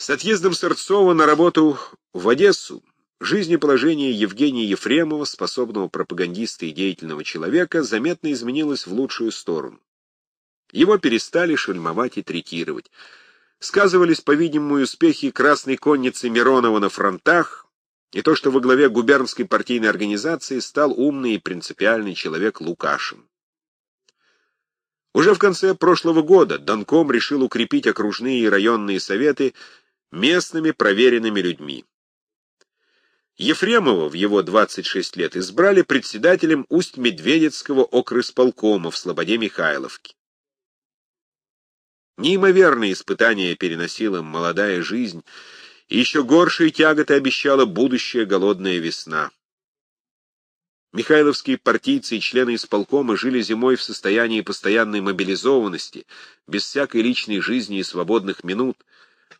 С отъездом Сырцова на работу в Одессу жизнеположение Евгения Ефремова, способного пропагандиста и деятельного человека, заметно изменилось в лучшую сторону. Его перестали шельмовать и третировать. Сказывались, по-видимому, успехи Красной Конницы Миронова на фронтах, и то, что во главе губернской партийной организации стал умный и принципиальный человек Лукашин. Уже в конце прошлого года Донком решил укрепить окружные и районные советы местными проверенными людьми. Ефремова в его 26 лет избрали председателем Усть-Медведецкого окрысполкома в Слободе Михайловке. Неимоверные испытания переносила молодая жизнь, и еще горшие тяготы обещала будущая голодная весна. Михайловские партийцы и члены исполкома жили зимой в состоянии постоянной мобилизованности, без всякой личной жизни и свободных минут,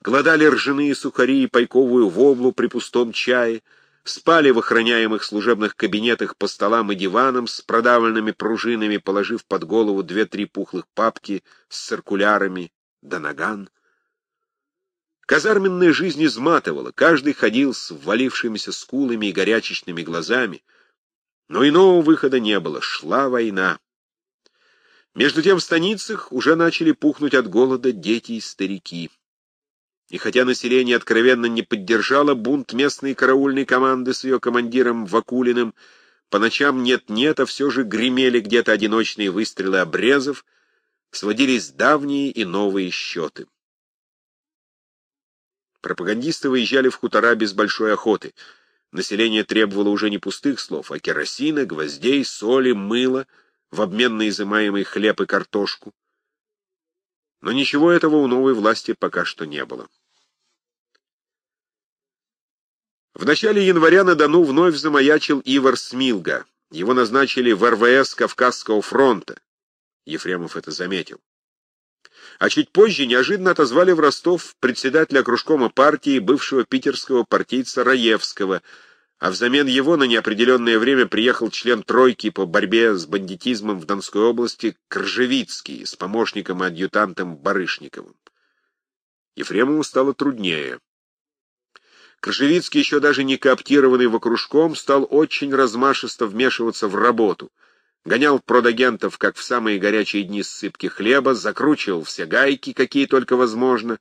голодали ржаные сухари и пайковую воблу при пустом чае, спали в охраняемых служебных кабинетах по столам и диванам с продавленными пружинами, положив под голову две-три пухлых папки с циркулярами да наган. Казарменная жизнь изматывала, каждый ходил с ввалившимися скулами и горячечными глазами, но иного выхода не было, шла война. Между тем в станицах уже начали пухнуть от голода дети и старики. И хотя население откровенно не поддержало бунт местной караульной команды с ее командиром Вакулиным, по ночам нет-нет, а все же гремели где-то одиночные выстрелы обрезов, сводились давние и новые счеты. Пропагандисты выезжали в хутора без большой охоты. Население требовало уже не пустых слов, а керосина, гвоздей, соли, мыла, в обмен на изымаемый хлеб и картошку. Но ничего этого у новой власти пока что не было. В начале января на Дону вновь замаячил Ивар Смилга. Его назначили в РВС Кавказского фронта. Ефремов это заметил. А чуть позже неожиданно отозвали в Ростов председателя кружкома партии бывшего питерского партийца Раевского, а взамен его на неопределенное время приехал член тройки по борьбе с бандитизмом в Донской области Кржевицкий с помощником и адъютантом Барышниковым. Ефремову стало труднее. Кржевицкий, еще даже не кооптированный в окружком, стал очень размашисто вмешиваться в работу — гонял продагентов, как в самые горячие дни ссыпки хлеба, закручивал все гайки, какие только возможно.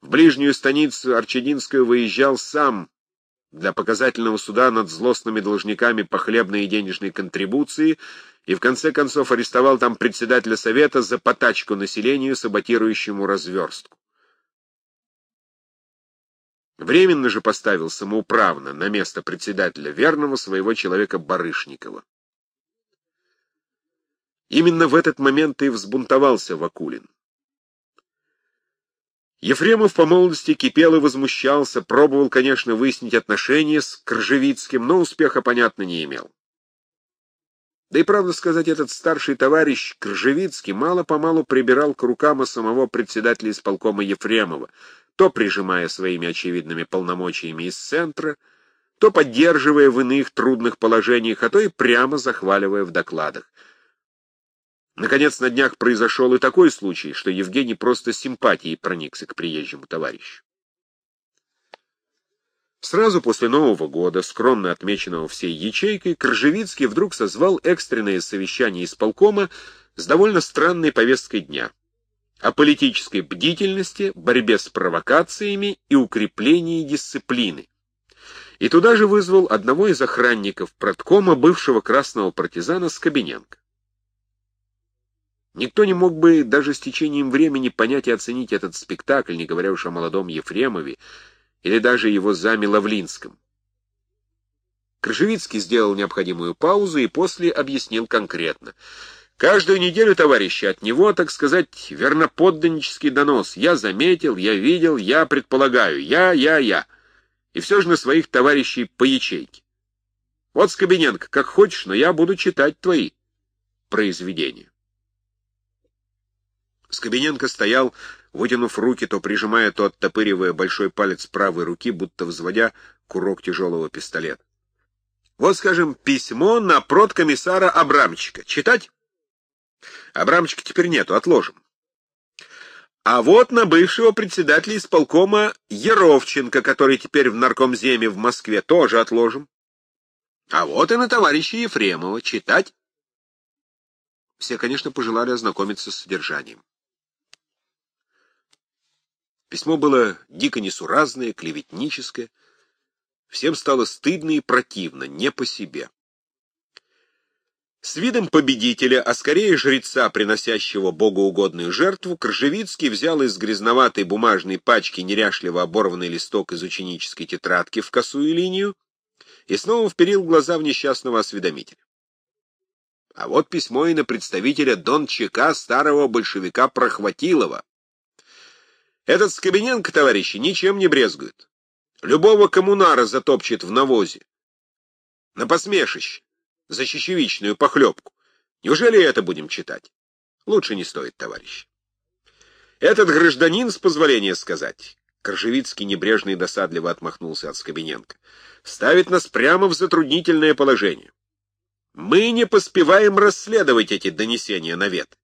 В ближнюю станицу Арчединскую выезжал сам для показательного суда над злостными должниками по хлебной и денежной контрибуции и в конце концов арестовал там председателя совета за потачку населению, саботирующему разверстку. Временно же поставил самоуправно на место председателя верного своего человека Барышникова. Именно в этот момент и взбунтовался Вакулин. Ефремов по молодости кипел и возмущался, пробовал, конечно, выяснить отношения с Кржевицким, но успеха, понятно, не имел. Да и, правда сказать, этот старший товарищ Кржевицкий мало-помалу прибирал к рукам самого председателя исполкома Ефремова, то прижимая своими очевидными полномочиями из центра, то поддерживая в иных трудных положениях, а то и прямо захваливая в докладах. Наконец, на днях произошел и такой случай, что Евгений просто симпатией проникся к приезжему товарищу. Сразу после Нового года, скромно отмеченного всей ячейкой, Кржевицкий вдруг созвал экстренное совещание исполкома с довольно странной повесткой дня о политической бдительности, борьбе с провокациями и укреплении дисциплины. И туда же вызвал одного из охранников проткома, бывшего красного партизана Скобиненко. Никто не мог бы даже с течением времени понять и оценить этот спектакль, не говоря уж о молодом Ефремове или даже его заме Лавлинском. Крыжевицкий сделал необходимую паузу и после объяснил конкретно. Каждую неделю, товарищи, от него, так сказать, верноподданнический донос. Я заметил, я видел, я предполагаю, я, я, я. И все же на своих товарищей по ячейке. Вот, Скобиненко, как хочешь, но я буду читать твои произведения. Скобиненко стоял, вытянув руки, то прижимая, то оттопыривая большой палец правой руки, будто взводя курок тяжелого пистолета. Вот, скажем, письмо на продкомиссара Абрамчика. Читать? Абрамчика теперь нету, отложим. А вот на бывшего председателя исполкома Еровченко, который теперь в наркомземе в Москве, тоже отложим. А вот и на товарища Ефремова. Читать? Все, конечно, пожелали ознакомиться с содержанием. Письмо было дико несуразное, клеветническое. Всем стало стыдно и противно, не по себе. С видом победителя, а скорее жреца, приносящего богоугодную жертву, Кржевицкий взял из грязноватой бумажной пачки неряшливо оборванный листок из ученической тетрадки в косую линию и снова вперил глаза в несчастного осведомителя. А вот письмо и на представителя Дончака, старого большевика Прохватилова. Этот Скобиненко, товарищи, ничем не брезгует. Любого коммунара затопчет в навозе. На посмешище за чечевичную похлебку. Неужели это будем читать? Лучше не стоит, товарищ. Этот гражданин, с позволения сказать, Коржевицкий небрежно и досадливо отмахнулся от Скобиненко, ставит нас прямо в затруднительное положение. Мы не поспеваем расследовать эти донесения на вет.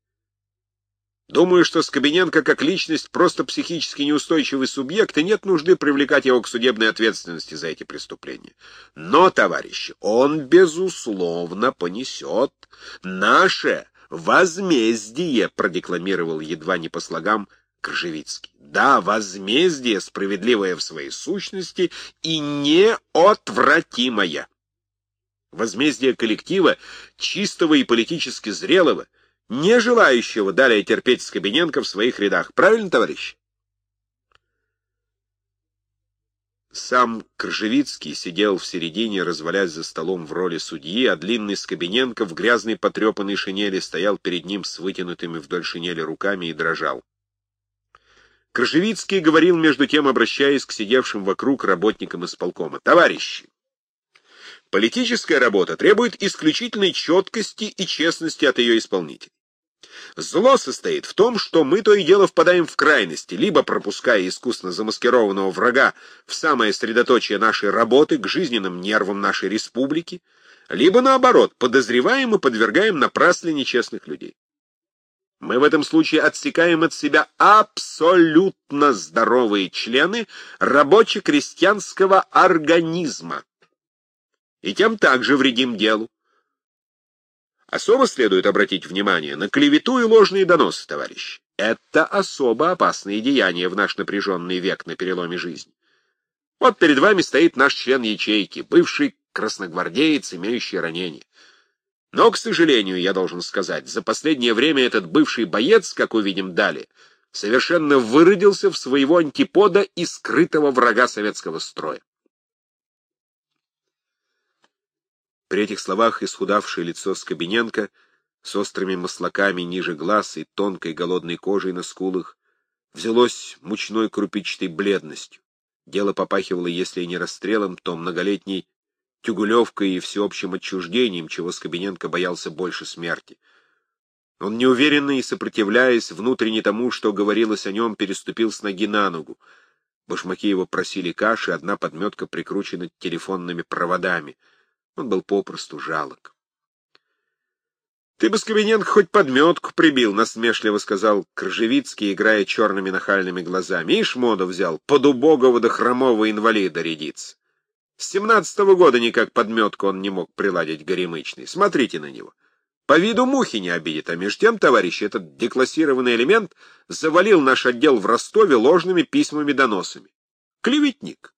Думаю, что Скобиненко как личность просто психически неустойчивый субъект, и нет нужды привлекать его к судебной ответственности за эти преступления. Но, товарищи, он, безусловно, понесет наше возмездие, продекламировал едва не по слогам Кржевицкий. Да, возмездие, справедливое в своей сущности и неотвратимое. Возмездие коллектива, чистого и политически зрелого, не желающего далее терпеть Скобиненко в своих рядах. Правильно, товарищ? Сам Кржевицкий сидел в середине, развалясь за столом в роли судьи, а длинный Скобиненко в грязной потрепанной шинели стоял перед ним с вытянутыми вдоль шинели руками и дрожал. Кржевицкий говорил между тем, обращаясь к сидевшим вокруг работникам исполкома. «Товарищи, политическая работа требует исключительной четкости и честности от ее исполнителей. Зло состоит в том, что мы то и дело впадаем в крайности, либо пропуская искусно замаскированного врага в самое средоточие нашей работы, к жизненным нервам нашей республики, либо, наоборот, подозреваем и подвергаем напрасле нечестных людей. Мы в этом случае отсекаем от себя абсолютно здоровые члены рабоче-крестьянского организма. И тем также вредим делу. Особо следует обратить внимание на клевету и ложные доносы, товарищи. Это особо опасные деяния в наш напряженный век на переломе жизни. Вот перед вами стоит наш член ячейки, бывший красногвардеец, имеющий ранение. Но, к сожалению, я должен сказать, за последнее время этот бывший боец, как увидим далее, совершенно выродился в своего антипода и скрытого врага советского строя. При этих словах исхудавшее лицо Скобиненко с острыми маслаками ниже глаз и тонкой голодной кожей на скулах взялось мучной крупичатой бледностью. Дело попахивало, если и не расстрелом, то многолетней тюгулевкой и всеобщим отчуждением, чего Скобиненко боялся больше смерти. Он, неуверенно и сопротивляясь внутренне тому, что говорилось о нем, переступил с ноги на ногу. Башмаки его просили каши, одна подметка прикручена телефонными проводами — он был попросту жалок. — Ты бы, Скобиненко, хоть подметку прибил, — насмешливо сказал Кржевицкий, играя черными нахальными глазами. — Ишь, моду взял, под убогого до хромого инвалида рядиться. С семнадцатого года никак подметку он не мог приладить горемычный. Смотрите на него. По виду мухи не обидит, а между тем, товарищи, этот деклассированный элемент завалил наш отдел в Ростове ложными письмами-доносами. Клеветник.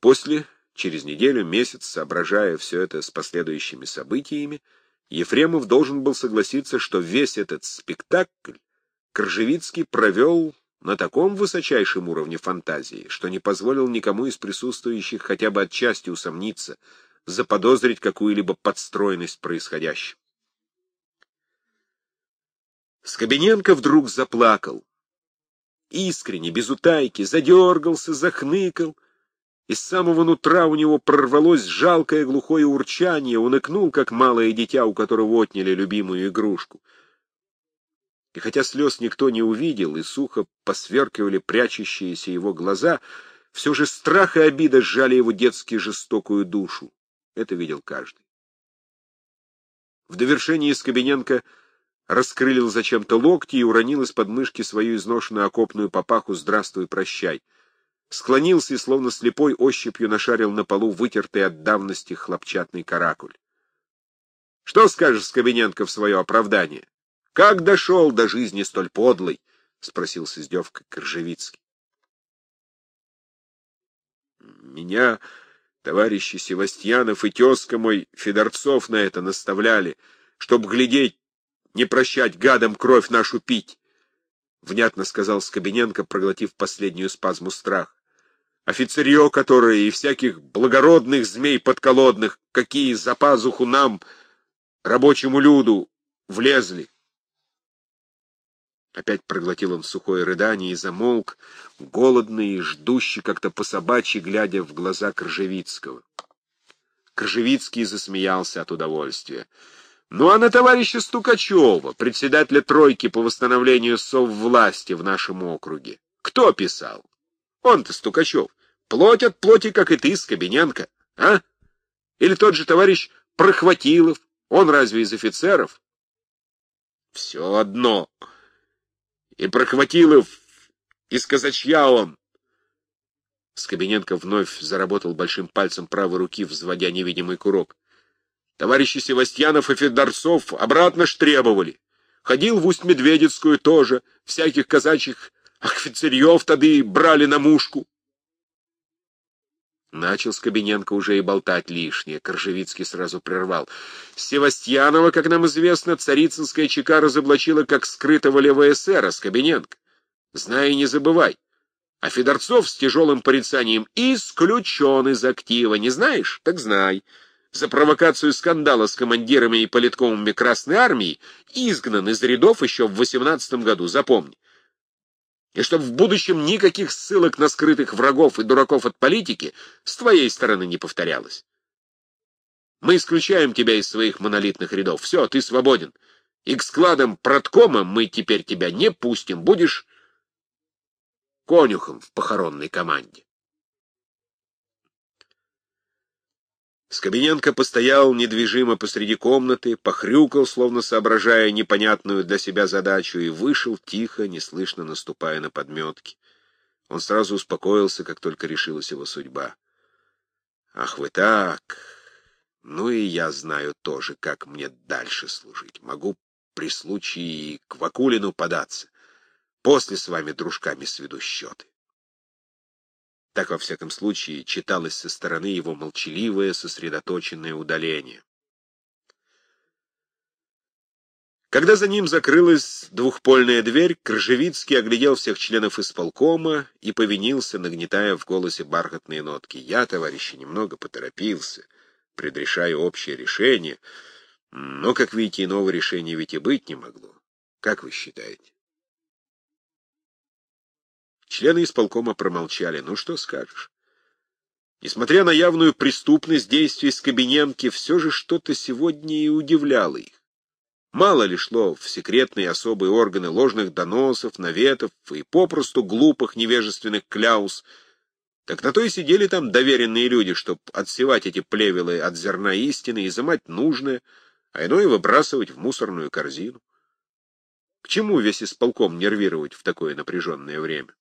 После, через неделю, месяц, соображая все это с последующими событиями, Ефремов должен был согласиться, что весь этот спектакль Кржевицкий провел на таком высочайшем уровне фантазии, что не позволил никому из присутствующих хотя бы отчасти усомниться, заподозрить какую-либо подстроенность происходящего. Скобиненко вдруг заплакал. Искренне, без утайки, задергался, захныкал — из самого нутра у него прорвалось жалкое глухое урчание, он икнул, как малое дитя, у которого отняли любимую игрушку. И хотя слез никто не увидел, и сухо посверкивали прячущиеся его глаза, все же страх и обида сжали его детски жестокую душу. Это видел каждый. В довершении Скобиненко раскрылил зачем-то локти и уронил из подмышки свою изношенную окопную папаху «Здравствуй, прощай». Склонился и, словно слепой, ощупью нашарил на полу вытертый от давности хлопчатный каракуль. Что скажешь, Скобиненко, в свое оправдание? Как дошел до жизни столь подлой? — спросил с издевкой Коржевицкий. Меня товарищи Севастьянов и тезка мой Федорцов на это наставляли, чтоб глядеть, не прощать гадам кровь нашу пить, — внятно сказал Скобиненко, проглотив последнюю спазму страх. Офицерье, которое и всяких благородных змей подколодных, какие за пазуху нам, рабочему люду, влезли. Опять проглотил он сухое рыдание и замолк, голодный и ждущий, как-то по-собачьи, глядя в глаза Кржевицкого. Кржевицкий засмеялся от удовольствия. Ну а на товарища Стукачева, председателя тройки по восстановлению соввласти в нашем округе, кто писал? Он-то Стукачев. Плоть от плоти, как и ты, Скобиненко, а? Или тот же товарищ Прохватилов, он разве из офицеров? Все одно. И Прохватилов из казачья он. Скобиненко вновь заработал большим пальцем правой руки, взводя невидимый курок. Товарищи Севастьянов и Федорцов обратно ж требовали. Ходил в Усть-Медведицкую тоже, всяких казачьих офицерьев тады брали на мушку. Начал Скобиненко уже и болтать лишнее. Коржевицкий сразу прервал. Севастьянова, как нам известно, царицынская чека разоблачила как скрытого левого эсера Скобиненко. Знай и не забывай. А Федорцов с тяжелым порицанием исключен из актива. Не знаешь? Так знай. За провокацию скандала с командирами и политкомами Красной Армии изгнан из рядов еще в 18 году. Запомни и чтобы в будущем никаких ссылок на скрытых врагов и дураков от политики с твоей стороны не повторялось. Мы исключаем тебя из своих монолитных рядов. Все, ты свободен. И к складам проткома мы теперь тебя не пустим. Будешь конюхом в похоронной команде. Скобиненко постоял недвижимо посреди комнаты, похрюкал, словно соображая непонятную для себя задачу, и вышел тихо, неслышно наступая на подметки. Он сразу успокоился, как только решилась его судьба. «Ах вы так! Ну и я знаю тоже, как мне дальше служить. Могу при случае к Вакулину податься. После с вами дружками сведу счеты». Так, во всяком случае, читалось со стороны его молчаливое, сосредоточенное удаление. Когда за ним закрылась двухпольная дверь, Кржевицкий оглядел всех членов исполкома и повинился, нагнетая в голосе бархатные нотки. «Я, товарищи, немного поторопился, предрешая общее решение, но, как видите, иного решения ведь и быть не могло. Как вы считаете?» Члены исполкома промолчали. Ну, что скажешь? Несмотря на явную преступность действий Скобиненки, все же что-то сегодня и удивляло их. Мало ли шло в секретные особые органы ложных доносов, наветов и попросту глупых невежественных кляус, так на то и сидели там доверенные люди, чтобы отсевать эти плевелы от зерна истины, изымать нужное, а иное выбрасывать в мусорную корзину. К чему весь исполком нервировать в такое напряженное время?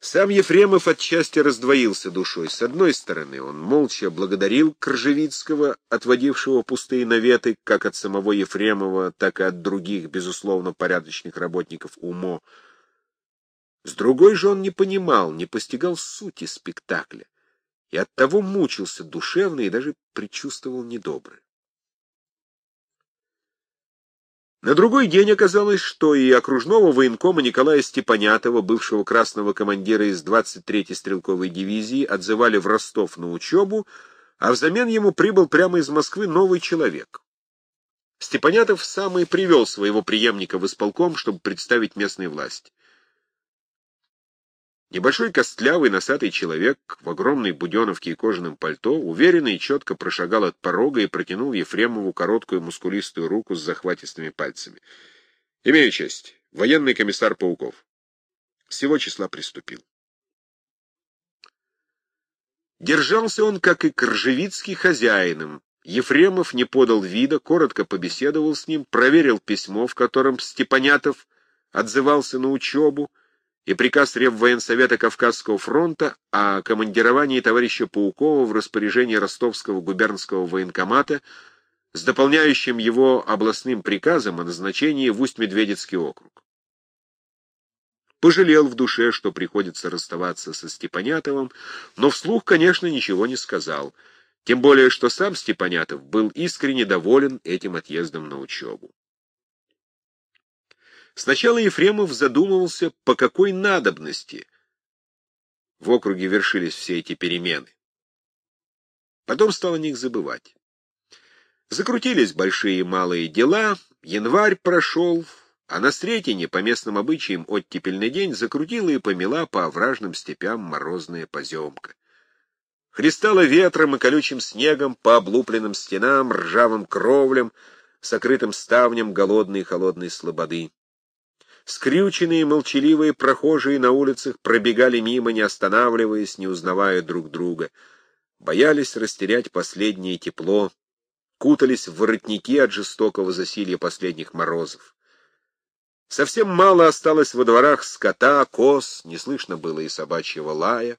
Сам Ефремов отчасти раздвоился душой. С одной стороны, он молча благодарил Кржевицкого, отводившего пустые наветы как от самого Ефремова, так и от других, безусловно, порядочных работников УМО. С другой же он не понимал, не постигал сути спектакля, и оттого мучился душевно и даже предчувствовал недоброе. На другой день оказалось, что и окружного военкома Николая Степанятова, бывшего красного командира из 23-й стрелковой дивизии, отзывали в Ростов на учебу, а взамен ему прибыл прямо из Москвы новый человек. Степанятов сам и привел своего преемника в исполком, чтобы представить местной власти. Небольшой костлявый носатый человек в огромной буденовке и кожаном пальто уверенно и четко прошагал от порога и протянул Ефремову короткую мускулистую руку с захватистыми пальцами. «Имею честь. Военный комиссар Пауков. Всего числа приступил». Держался он, как и Кржевицкий, хозяином, Ефремов не подал вида, коротко побеседовал с ним, проверил письмо, в котором Степанятов отзывался на учебу, и приказ Реввоенсовета Кавказского фронта о командировании товарища Паукова в распоряжении Ростовского губернского военкомата с дополняющим его областным приказом о назначении в Усть-Медведецкий округ. Пожалел в душе, что приходится расставаться со Степанятовым, но вслух, конечно, ничего не сказал, тем более, что сам Степанятов был искренне доволен этим отъездом на учебу. Сначала Ефремов задумывался, по какой надобности в округе вершились все эти перемены. Потом стал о них забывать. Закрутились большие и малые дела, январь прошел, а на Сретине, по местным обычаям, оттепельный день закрутила и помела по овражным степям морозная поземка. Христала ветром и колючим снегом по облупленным стенам, ржавым кровлям, сокрытым ставнем голодной и холодной слободы. Скрюченные, молчаливые прохожие на улицах пробегали мимо, не останавливаясь, не узнавая друг друга. Боялись растерять последнее тепло, кутались в воротники от жестокого засилья последних морозов. Совсем мало осталось во дворах скота, коз, не слышно было и собачьего лая.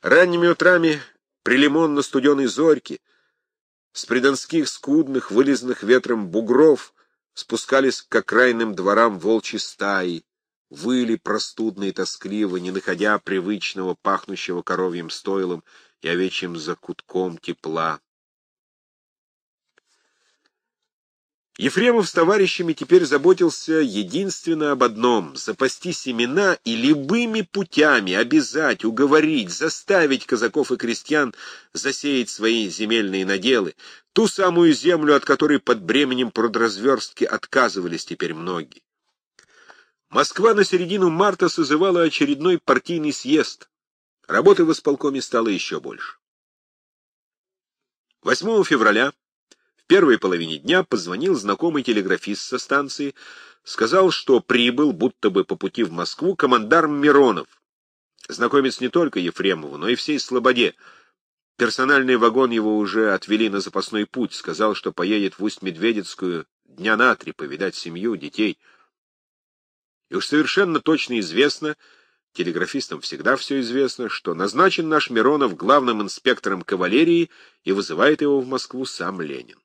Ранними утрами при лимонно-студеной зорьке с придонских скудных, вылезанных ветром бугров спускались к окраинным дворам волчьи стаи, выли простудно и тоскливо, не находя привычного, пахнущего коровьим стойлом и овечьим закутком тепла. Ефремов с товарищами теперь заботился единственно об одном — запасти семена и любыми путями обязать, уговорить, заставить казаков и крестьян засеять свои земельные наделы, ту самую землю, от которой под бременем продразверстки отказывались теперь многие. Москва на середину марта созывала очередной партийный съезд. Работы в исполкоме стало еще больше. 8 февраля в первой половине дня позвонил знакомый телеграфист со станции, сказал, что прибыл, будто бы по пути в Москву, командарм Миронов. Знакомец не только Ефремову, но и всей Слободе. Персональный вагон его уже отвели на запасной путь, сказал, что поедет в Усть-Медведецкую дня на три повидать семью, детей. И уж совершенно точно известно, телеграфистам всегда все известно, что назначен наш Миронов главным инспектором кавалерии и вызывает его в Москву сам Ленин.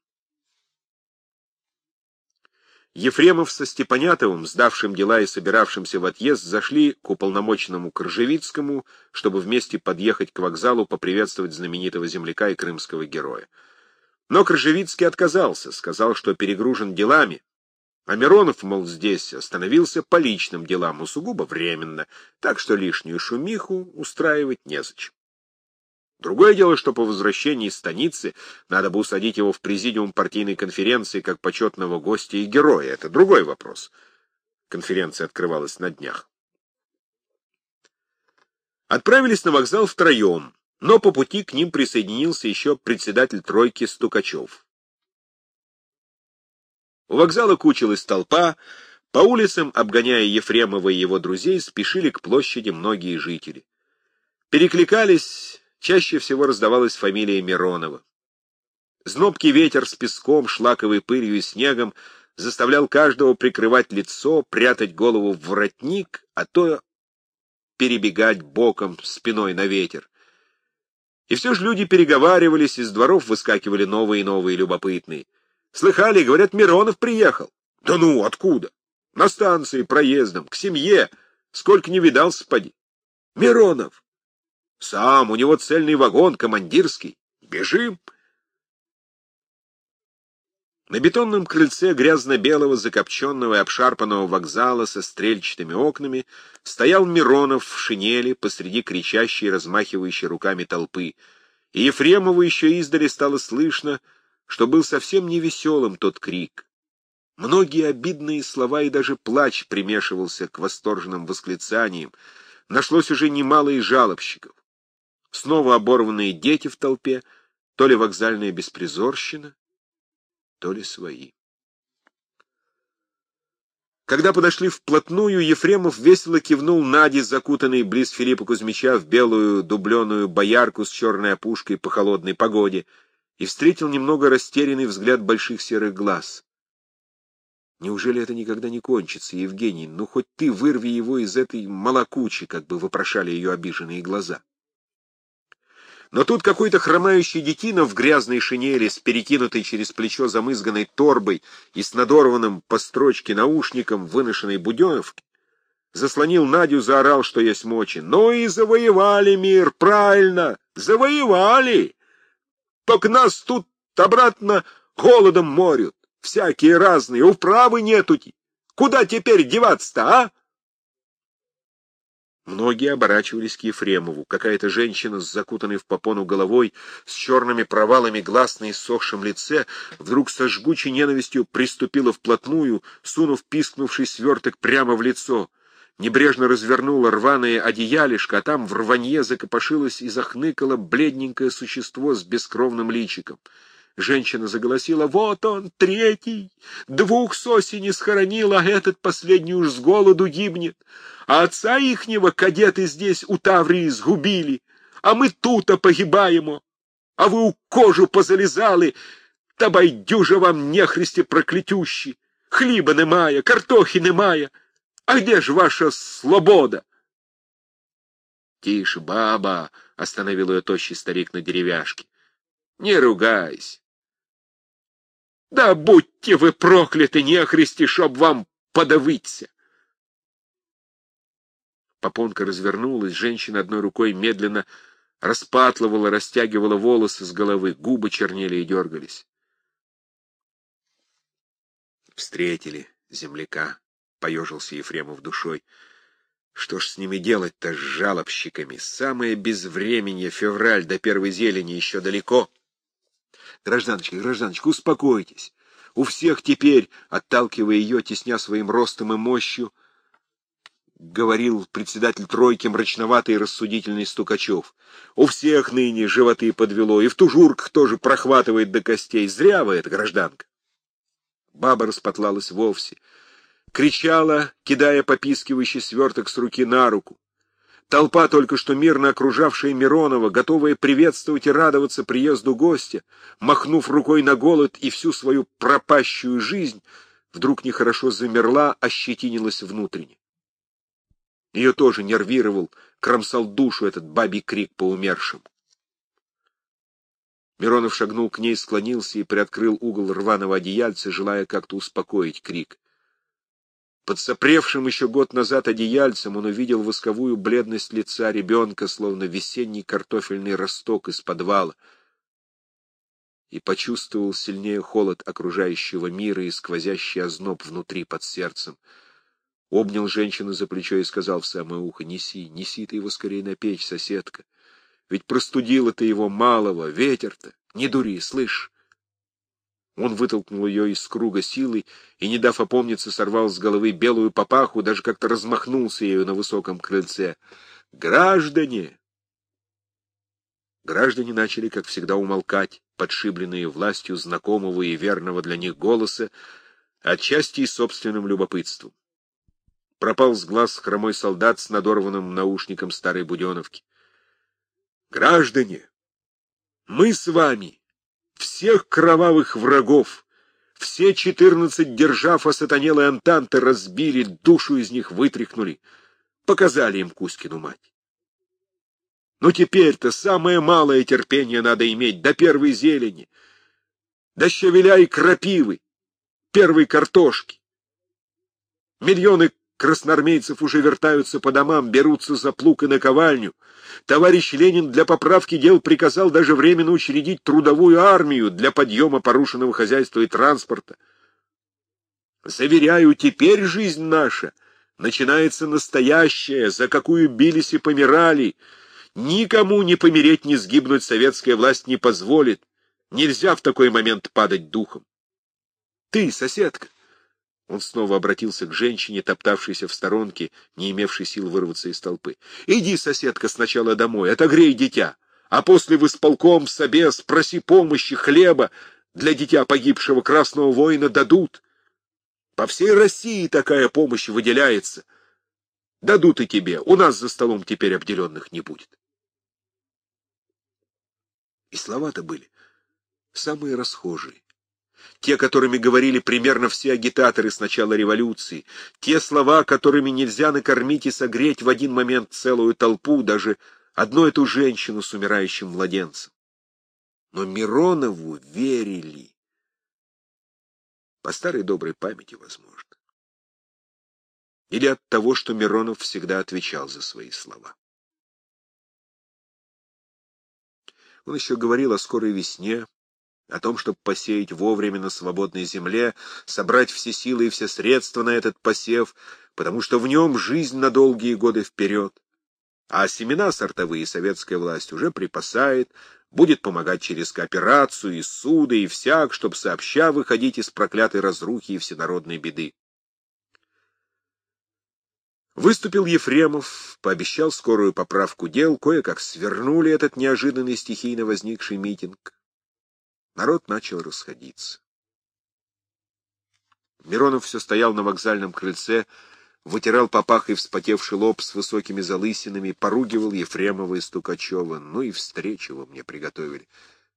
Ефремов со Степанятовым, сдавшим дела и собиравшимся в отъезд, зашли к уполномоченному Кржевицкому, чтобы вместе подъехать к вокзалу поприветствовать знаменитого земляка и крымского героя. Но Кржевицкий отказался, сказал, что перегружен делами, а Миронов, мол, здесь остановился по личным делам, сугубо временно, так что лишнюю шумиху устраивать незачем. Другое дело, что по возвращении из станицы надо бы усадить его в президиум партийной конференции как почетного гостя и героя. Это другой вопрос. Конференция открывалась на днях. Отправились на вокзал втроем, но по пути к ним присоединился еще председатель тройки Стукачев. У вокзала кучилась толпа, по улицам, обгоняя Ефремова и его друзей, спешили к площади многие жители. Перекликались Чаще всего раздавалась фамилия Миронова. Знобкий ветер с песком, шлаковой пылью и снегом заставлял каждого прикрывать лицо, прятать голову в воротник, а то перебегать боком спиной на ветер. И все же люди переговаривались, из дворов выскакивали новые и новые любопытные. Слыхали, говорят, Миронов приехал. Да ну, откуда? На станции, проездом, к семье. Сколько не видал, спади. Миронов. Сам, у него цельный вагон, командирский. Бежим. На бетонном крыльце грязно-белого, закопченного и обшарпанного вокзала со стрельчатыми окнами стоял Миронов в шинели посреди кричащей, размахивающей руками толпы, и Ефремову еще издали стало слышно, что был совсем невеселым тот крик. Многие обидные слова и даже плач примешивался к восторженным восклицаниям. Нашлось уже немало и жалобщиков. Снова оборванные дети в толпе, то ли вокзальная беспризорщина, то ли свои. Когда подошли вплотную, Ефремов весело кивнул Наде, закутанной близ Филиппа Кузьмича в белую дубленую боярку с черной опушкой по холодной погоде, и встретил немного растерянный взгляд больших серых глаз. Неужели это никогда не кончится, Евгений? Ну, хоть ты вырви его из этой молокучи, как бы вопрошали ее обиженные глаза. Но тут какой-то хромающий детина в грязной шинели с перекинутой через плечо замызганной торбой и с надорванным по строчке наушником выношенной буденовки заслонил Надю, заорал, что есть мочи. «Ну и завоевали мир, правильно, завоевали! Только нас тут обратно голодом морют. Всякие разные, управы нету. Куда теперь деваться-то, а? Многие оборачивались к Ефремову. Какая-то женщина с закутанной в попону головой, с черными провалами глаз на иссохшем лице, вдруг со жгучей ненавистью приступила вплотную, сунув пискнувший сверток прямо в лицо. Небрежно развернула рваное одеялишко, а там в рванье закопошилось и захныкало бледненькое существо с бескровным личиком. Женщина заголосила, вот он, третий, двух с осени схоронил, а этот последний уж с голоду гибнет. А отца ихнего кадеты здесь у Таврии сгубили, а мы тут-то погибаем. А вы у кожу позалезали, та байдюжа вам нехристи проклятющий. Хліба немає, картохи немає. А где ж ваша свобода? Тише, баба, — остановил ее тощий старик на деревяшке. Не ругайся. Да будьте вы прокляты, нехристи, чтоб вам подавиться! Попонка развернулась, женщина одной рукой медленно распатлывала, растягивала волосы с головы, губы чернели и дергались. Встретили земляка, — поежился Ефремов душой. Что ж с ними делать-то, с жалобщиками? Самое безвременье, февраль до первой зелени еще далеко. Гражданочка, гражданочка, успокойтесь. У всех теперь, отталкивая ее, тесня своим ростом и мощью, говорил председатель тройки мрачноватый и рассудительный Стукачев. У всех ныне животы подвело, и в тужурках тоже прохватывает до костей. Зря вы это, гражданка. Баба распотлалась вовсе. Кричала, кидая попискивающий сверток с руки на руку. Толпа, только что мирно окружавшая Миронова, готовая приветствовать и радоваться приезду гостя, махнув рукой на голод и всю свою пропащую жизнь, вдруг нехорошо замерла, ощетинилась внутренне. Ее тоже нервировал, кромсал душу этот бабий крик по умершим. Миронов шагнул к ней, склонился и приоткрыл угол рваного одеяльца, желая как-то успокоить крик. Под сопревшим еще год назад одеяльцем он увидел восковую бледность лица ребенка, словно весенний картофельный росток из подвала, и почувствовал сильнее холод окружающего мира и сквозящий озноб внутри под сердцем. Обнял женщину за плечо и сказал в самое ухо, «Неси, неси ты его скорее на печь, соседка. Ведь простудила ты его малого, ветер-то. Не дури, слышь, он вытолкнул ее из круга силы и, не дав опомниться, сорвал с головы белую папаху, даже как-то размахнулся ею на высоком крыльце. «Граждане!» Граждане начали, как всегда, умолкать, подшибленные властью знакомого и верного для них голоса, отчасти и собственным любопытством. Пропал с глаз хромой солдат с надорванным наушником старой буденовки. «Граждане! Мы с вами!» Всех кровавых врагов. Все четырнадцать держав осатанелой Антанты разбили, душу из них вытряхнули, показали им Кузькину мать. Но теперь-то самое малое терпение надо иметь до первой зелени, до щавеля и крапивы, первой картошки. Миллионы Красноармейцев уже вертаются по домам, берутся за плуг и наковальню. Товарищ Ленин для поправки дел приказал даже временно учредить трудовую армию для подъема порушенного хозяйства и транспорта. Заверяю, теперь жизнь наша начинается настоящая, за какую бились и помирали. Никому не помереть, не сгибнуть советская власть не позволит. Нельзя в такой момент падать духом. Ты, соседка, он снова обратился к женщине, топтавшейся в сторонке, не имевшей сил вырваться из толпы. «Иди, соседка, сначала домой, отогрей дитя, а после в исполком, собес, проси помощи, хлеба. Для дитя погибшего красного воина дадут. По всей России такая помощь выделяется. Дадут и тебе, у нас за столом теперь обделенных не будет». И слова-то были самые расхожие. Те, которыми говорили примерно все агитаторы с начала революции, те слова, которыми нельзя накормить и согреть в один момент целую толпу, даже одну эту женщину с умирающим младенцем. Но Миронову верили. По старой доброй памяти, возможно. Или от того, что Миронов всегда отвечал за свои слова. Он еще говорил о скорой весне, о том, чтобы посеять вовремя на свободной земле, собрать все силы и все средства на этот посев, потому что в нем жизнь на долгие годы вперед. А семена сортовые советская власть уже припасает, будет помогать через кооперацию и суды и всяк, чтобы сообща выходить из проклятой разрухи и всенародной беды. Выступил Ефремов, пообещал скорую поправку дел, кое-как свернули этот неожиданный стихийно возникший митинг. Народ начал расходиться. Миронов все стоял на вокзальном крыльце, вытирал попахой вспотевший лоб с высокими залысинами, поругивал Ефремова и Стукачева. Ну и встречу вы мне приготовили.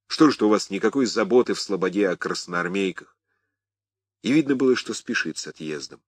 Что ж, что у вас никакой заботы в слободе о красноармейках. И видно было, что спешит с отъездом.